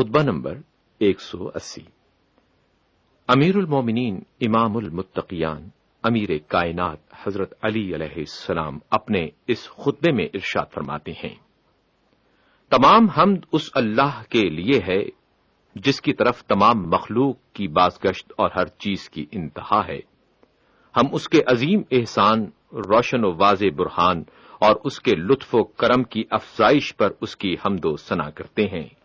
خطبہ نمبر ایک سو اسی۔ امیر المومنین امام المتقیان، امیر کائنات حضرت علی علیہ السلام اپنے اس خطبے میں ارشاد فرماتے ہیں۔ تمام حمد اس اللہ کے لیے ہے جس کی طرف تمام مخلوق کی بازگشت اور ہر چیز کی انتہا ہے۔ ہم اس کے عظیم احسان، روشن و واضح برہان اور اس کے لطف و کرم کی افزائش پر اس کی حمد و ثنا کرتے ہیں۔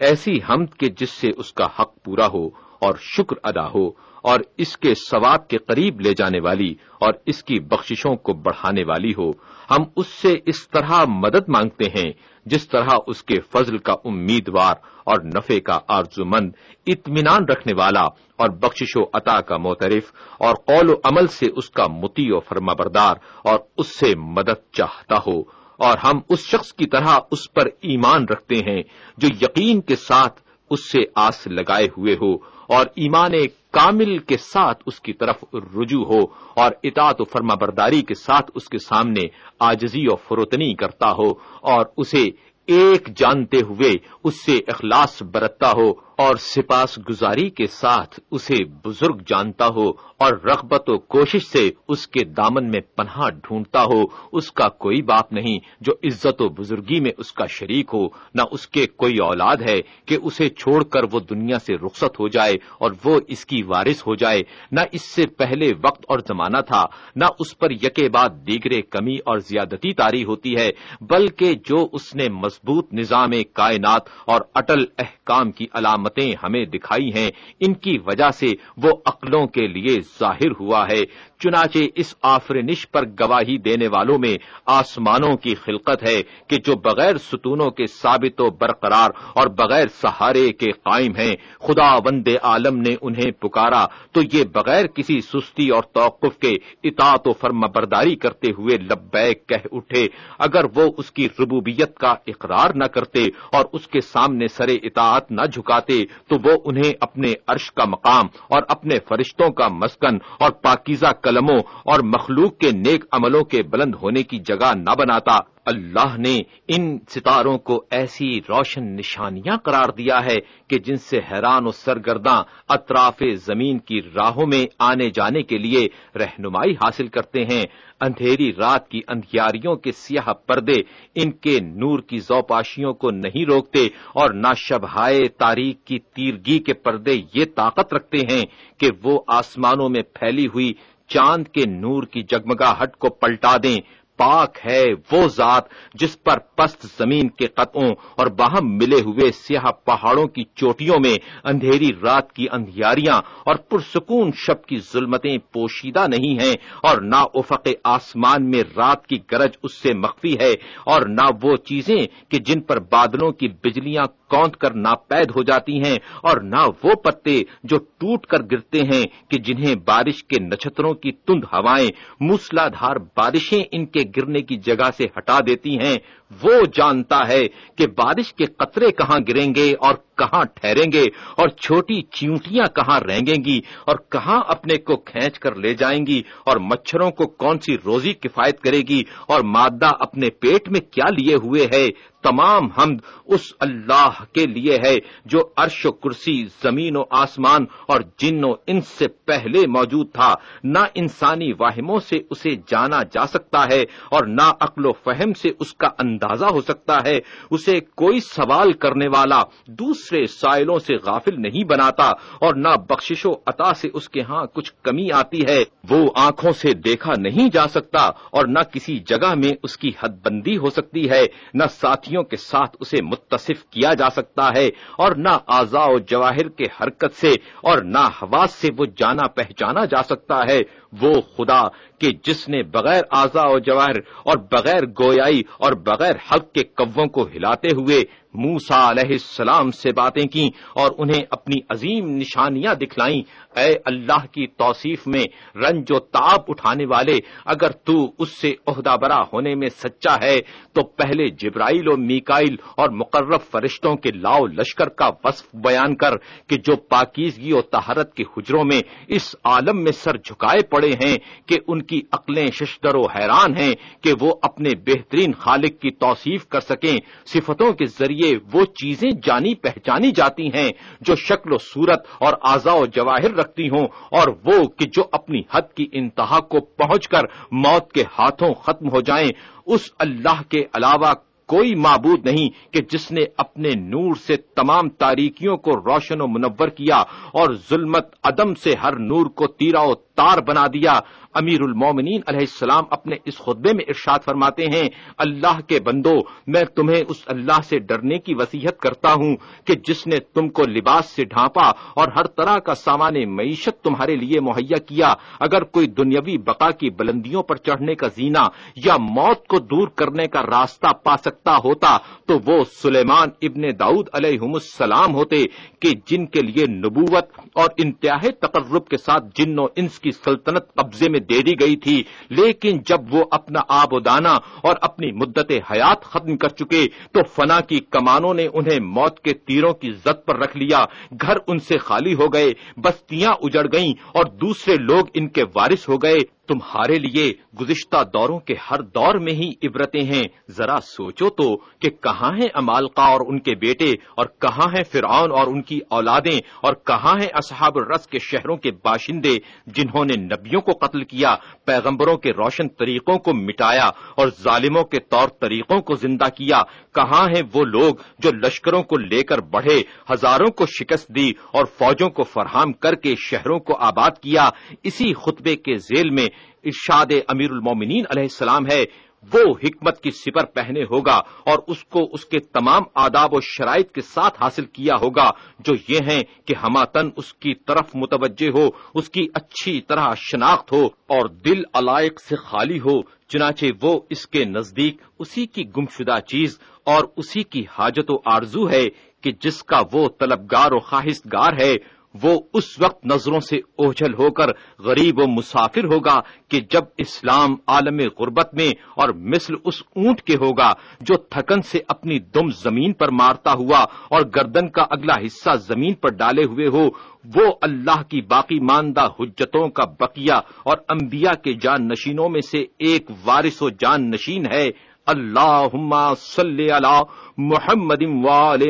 ایسی حمد کے جس سے اس کا حق پورا ہو اور شکر ادا ہو اور اس کے ثواب کے قریب لے جانے والی اور اس کی بخششوں کو بڑھانے والی ہو، ہم اس سے اس طرح مدد مانگتے ہیں جس طرح اس کے فضل کا امیدوار اور نفے کا آرزو مند، اطمینان رکھنے والا اور بخشش و عطا کا موترف اور قول و عمل سے اس کا متی و فرما بردار اور اس سے مدد چاہتا ہو۔ اور ہم اس شخص کی طرح اس پر ایمان رکھتے ہیں جو یقین کے ساتھ اس سے آس لگائے ہوئے ہو اور ایمان کامل کے ساتھ اس کی طرف رجوع ہو اور اطاعت و فرما برداری کے ساتھ اس کے سامنے آجزی و فروتنی کرتا ہو اور اسے ایک جانتے ہوئے اس سے اخلاص برتتا ہو اور سپاس گزاری کے ساتھ اسے بزرگ جانتا ہو اور رغبت و کوشش سے اس کے دامن میں پناہ ڈھونڈتا ہو، اس کا کوئی باپ نہیں جو عزت و بزرگی میں اس کا شریک ہو، نہ اس کے کوئی اولاد ہے کہ اسے چھوڑ کر وہ دنیا سے رخصت ہو جائے اور وہ اس کی وارث ہو جائے۔ نہ اس سے پہلے وقت اور زمانہ تھا، نہ اس پر یکے بعد دیگرے کمی اور زیادتی تاری ہوتی ہے، بلکہ جو اس نے مضبوط نظام کائنات اور اٹل احکام کی علامت علامتیں ہمیں دکھائی ہیں، ان کی وجہ سے وہ عقلوں کے لیے ظاہر ہوا ہے۔ چنانچہ اس آفرنش پر گواہی دینے والوں میں آسمانوں کی خلقت ہے کہ جو بغیر ستونوں کے ثابت و برقرار اور بغیر سہارے کے قائم ہیں، خدا وند عالم نے انہیں پکارا۔ تو یہ بغیر کسی سستی اور توقف کے اطاعت و فرم برداری کرتے ہوئے لبیک کہہ اٹھے۔ اگر وہ اس کی ربوبیت کا اقرار نہ کرتے اور اس کے سامنے سرے اطاعت نہ جھکاتے، تو وہ انہیں اپنے عرش کا مقام اور اپنے فرشتوں کا مسکن اور پاکیزہ کر قلموں اور مخلوق کے نیک عملوں کے بلند ہونے کی جگہ نہ بناتا۔ اللہ نے ان ستاروں کو ایسی روشن نشانیاں قرار دیا ہے کہ جن سے حیران و سرگرداں اطراف زمین کی راہوں میں آنے جانے کے لیے رہنمائی حاصل کرتے ہیں۔ اندھیری رات کی اندھیاریوں کے سیاہ پردے ان کے نور کی زوپاشیوں کو نہیں روکتے اور نہ شبہائے تاریخ کی تیرگی کے پردے یہ طاقت رکھتے ہیں کہ وہ آسمانوں میں پھیلی ہوئی چاند کے نور کی جگمگاہٹ کو پلٹا دیں پاک ہے وہ ذات جس پر پست زمین کے قطعوں اور باہم ملے ہوئے سیاہ پہاڑوں کی چوٹیوں میں اندھیری رات کی اندھیاریاں اور پرسکون شب کی ظلمتیں پوشیدہ نہیں ہیں اور نہ افق آسمان میں رات کی گرج اس سے مخفی ہے اور نہ وہ چیزیں کہ جن پر بادلوں کی بجلیاں کوند کر ناپید ہو جاتی ہیں اور نہ وہ پتے جو ٹوٹ کر گرتے ہیں کہ جنہیں بارش کے نچتروں کی تند ہوائیں موسلا دھار بارشیں ان کے گرنے کی جگہ سے ہٹا دیتی ہیں وہ جانتا ہے کہ بارش کے قطرے کہاں گریں گے اور کہاں ٹھہریں گے اور چھوٹی چیونٹیاں کہاں رہیں گی اور کہاں اپنے کو کھینچ کر لے جائیں گی اور مچھروں کو کون سی روزی کفایت کرے گی اور مادہ اپنے پیٹ میں کیا لیے ہوئے ہے؟ تمام حمد اس اللہ کے لیے ہے جو عرش و کرسی، زمین و آسمان اور جن و ان سے پہلے موجود تھا۔ نہ انسانی واہموں سے اسے جانا جا سکتا ہے اور نہ عقل و فہم سے اس کا اندازہ ہو سکتا ہے اسے کوئی سوال کرنے والا دوسرے سائلوں سے غافل نہیں بناتا اور نہ بخشش و عطا سے اس کے ہاں کچھ کمی آتی ہے۔ وہ آنکھوں سے دیکھا نہیں جا سکتا اور نہ کسی جگہ میں اس کی حد بندی ہو سکتی ہے، نہ ساتھی کے ساتھ اسے متصف کیا جا سکتا ہے اور نہ آزا و جواہر کے حرکت سے اور نہ حواس سے وہ جانا پہچانا جا سکتا ہے۔ وہ خدا کہ جس نے بغیر آزا و جواہر اور بغیر گویائی اور بغیر حق کے کووں کو ہلاتے ہوئے موسا علیہ السلام سے باتیں کی اور انہیں اپنی عظیم نشانیاں دکھلائیں۔ اے اللہ کی توصیف میں رنج و تاب اٹھانے والے، اگر تو اس سے عہدہ برا ہونے میں سچا ہے، تو پہلے جبرائیل و میکائل اور مقرب فرشتوں کے لاؤ لشکر کا وصف بیان کر کہ جو پاکیزگی و تہارت کے حجروں میں اس عالم میں سر جھکائے پڑے ہیں کہ ان کی عقلیں ششدر و حیران ہیں کہ وہ اپنے بہترین خالق کی توصیف کر سکیں، صفتوں کے ذریعے لیے وہ چیزیں جانی پہچانی جاتی ہیں جو شکل و صورت اور اعضاء و جواہر رکھتی ہوں اور وہ کہ جو اپنی حد کی انتہا کو پہنچ کر موت کے ہاتھوں ختم ہو جائیں، اس اللہ کے علاوہ کوئی معبود نہیں کہ جس نے اپنے نور سے تمام تاریکیوں کو روشن و منور کیا اور ظلمت عدم سے ہر نور کو تیرا و تار بنا دیا۔ امیر المومنین علیہ السلام اپنے اس خطبے میں ارشاد فرماتے ہیں، اللہ کے بندو، میں تمہیں اس اللہ سے ڈرنے کی وسیحت کرتا ہوں کہ جس نے تم کو لباس سے ڈھانپا اور ہر طرح کا سامان معیشت تمہارے لیے مہیا کیا۔ اگر کوئی دنیاوی بقا کی بلندیوں پر چڑھنے کا زینا یا موت کو دور کرنے کا راستہ پا سکتا ہوتا تو وہ سلیمان ابن داؤد علیہ السلام ہوتے کہ جن کے لیے نبوت اور انتہائی تقرب کے ساتھ جن و انس کی سلطنت قبضے میں دے دی گئی تھی، لیکن جب وہ اپنا آب و دانا اور اپنی مدت حیات ختم کر چکے، تو فنا کی کمانوں نے انہیں موت کے تیروں کی زد پر رکھ لیا۔ گھر ان سے خالی ہو گئے، بستیاں اجڑ گئیں اور دوسرے لوگ ان کے وارث ہو گئے۔ تمہارے لیے گزشتہ دوروں کے ہر دور میں ہی عبرتیں ہیں۔ ذرا سوچو تو کہ کہاں ہیں امالکا اور ان کے بیٹے اور کہاں ہیں فرعون اور ان کی اولادیں اور کہاں ہیں اصحاب الرس کے شہروں کے باشندے جنہوں نے نبیوں کو قتل کیا، پیغمبروں کے روشن طریقوں کو مٹایا اور ظالموں کے طور طریقوں کو زندہ کیا۔ کہاں ہیں وہ لوگ جو لشکروں کو لے کر بڑھے، ہزاروں کو شکست دی اور فوجوں کو فراہم کر کے شہروں کو آباد کیا۔ اسی خطبے کے ذیل میں ارشاد امیر المومنین علیہ السلام ہے، وہ حکمت کی سپر پہنے ہوگا اور اس کو اس کے تمام آداب و شرائط کے ساتھ حاصل کیا ہوگا، جو یہ ہیں کہ ہماتن اس کی طرف متوجہ ہو، اس کی اچھی طرح شناخت ہو اور دل علائق سے خالی ہو، چنانچہ وہ اس کے نزدیک اسی کی گمشدہ چیز اور اسی کی حاجت و آرزو ہے کہ جس کا وہ طلبگار و خواہش گار ہے وہ اس وقت نظروں سے اوجھل ہو کر غریب و مسافر ہوگا کہ جب اسلام عالم غربت میں اور مثل اس اونٹ کے ہوگا جو تھکن سے اپنی دم زمین پر مارتا ہوا اور گردن کا اگلا حصہ زمین پر ڈالے ہوئے ہو، وہ اللہ کی باقی ماندہ حجتوں کا بقیہ اور انبیاء کے جان نشینوں میں سے ایک وارث و جان نشین ہے۔ اللہ صلی اللہ محمد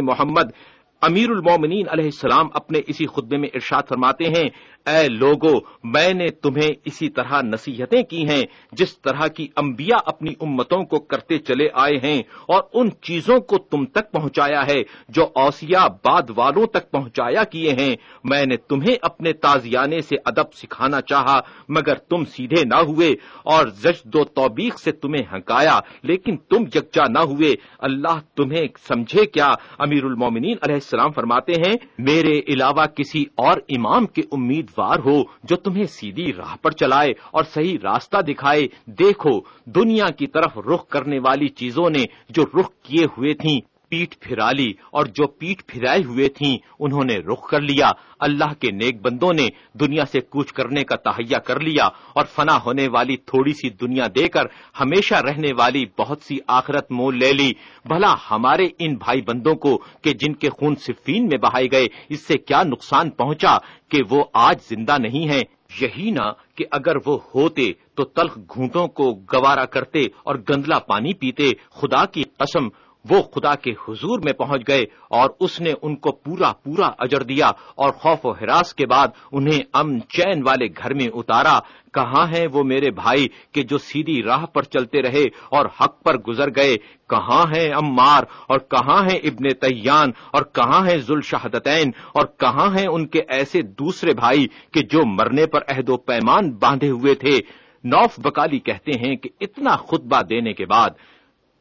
محمد۔ امیر المومنین علیہ السلام اپنے اسی خطبے میں ارشاد فرماتے ہیں، اے لوگو، میں نے تمہیں اسی طرح نصیحتیں کی ہیں، جس طرح کی انبیاء اپنی امتوں کو کرتے چلے آئے ہیں اور ان چیزوں کو تم تک پہنچایا ہے، جو اوسیا بعد والوں تک پہنچایا کیے ہیں۔ میں نے تمہیں اپنے تازیانے سے ادب سکھانا چاہا، مگر تم سیدھے نہ ہوئے اور زشد و توبیق سے تمہیں ہنکایا، لیکن تم یکجا نہ ہوئے۔ اللہ تمہیں سمجھے کیا؟ امیر المومنین علیہ السلام فرماتے ہیں، میرے علاوہ کسی اور امام کے امیدوار ہو جو تمہیں سیدھی راہ پر چلائے اور صحیح راستہ دکھائے، دیکھو دنیا کی طرف رخ کرنے والی چیزوں نے جو رخ کیے ہوئے تھیں پیٹ پھرا لی اور جو پیٹ پھرائے ہوئے تھیں، انہوں نے رخ کر لیا۔ اللہ کے نیک بندوں نے دنیا سے کوچ کرنے کا تہیا کر لیا اور فنا ہونے والی تھوڑی سی دنیا دے کر ہمیشہ رہنے والی بہت سی آخرت مول لے لی۔ بھلا ہمارے ان بھائی بندوں کو کہ جن کے خون صفین میں بہائے گئے، اس سے کیا نقصان پہنچا کہ وہ آج زندہ نہیں ہیں؟ یہی نہ کہ اگر وہ ہوتے تو تلخ گھونٹوں کو گوارا کرتے اور گندلا پانی پیتے۔ خدا کی قسم وہ خدا کے حضور میں پہنچ گئے اور اس نے ان کو پورا پورا اجر دیا اور خوف و حراس کے بعد انہیں امن چین والے گھر میں اتارا۔ کہاں ہیں وہ میرے بھائی کہ جو سیدھی راہ پر چلتے رہے اور حق پر گزر گئے؟ کہاں ہیں امار اور کہاں ہیں ابن تیان اور کہاں ہیں ذل شہادتین اور کہاں ہیں ان کے ایسے دوسرے بھائی کہ جو مرنے پر عہد و پیمان باندھے ہوئے تھے؟ نوف بکالی کہتے ہیں کہ اتنا خطبہ دینے کے بعد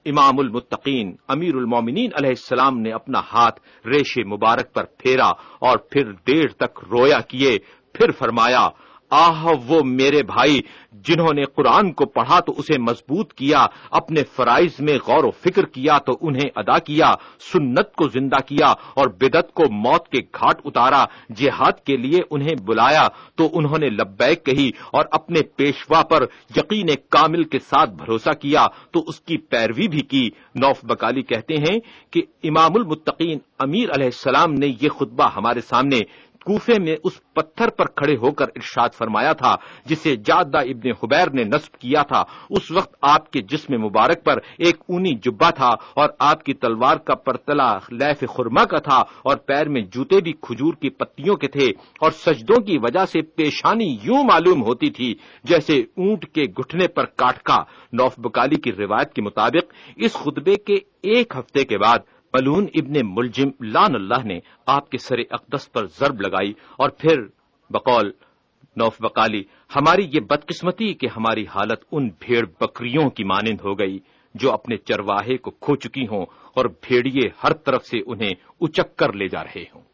امام المتقین امیر المومنین علیہ السلام نے اپنا ہاتھ ریش مبارک پر پھیرا اور پھر دیر تک رویا کیے، پھر فرمایا آہ وہ میرے بھائی، جنہوں نے قرآن کو پڑھا تو اسے مضبوط کیا، اپنے فرائض میں غور و فکر کیا تو انہیں ادا کیا، سنت کو زندہ کیا اور بدت کو موت کے گھاٹ اتارا، جہاد کے لیے انہیں بلایا تو انہوں نے لبیک کہی اور اپنے پیشوا پر یقین کامل کے ساتھ بھروسہ کیا تو اس کی پیروی بھی کی۔ نوف بکالی کہتے ہیں کہ امام المتقین امیر علیہ السلام نے یہ خطبہ ہمارے سامنے کوفے میں اس پتھر پر کھڑے ہو کر ارشاد فرمایا تھا، جسے جادہ ابن حبیر نے نصب کیا تھا۔ اس وقت آپ کے جسم مبارک پر ایک اونی جبا تھا اور آپ کی تلوار کا پرتلا لیف خرما کا تھا اور پیر میں جوتے بھی کھجور کی پتیوں کے تھے اور سجدوں کی وجہ سے پیشانی یوں معلوم ہوتی تھی جیسے اونٹ کے گھٹنے پر کاٹ کا نوف بکالی کی روایت کے مطابق اس خطبے کے ایک ہفتے کے بعد ملون ابن ملجم لان اللہ نے آپ کے سر اقدس پر ضرب لگائی اور پھر بقول، نوف بکالی ہماری یہ بدقسمتی کہ ہماری حالت ان بھیڑ بکریوں کی مانند ہو گئی جو اپنے چرواہے کو کھو چکی ہوں اور بھیڑیے ہر طرف سے انہیں اچک کر لے جا رہے ہوں۔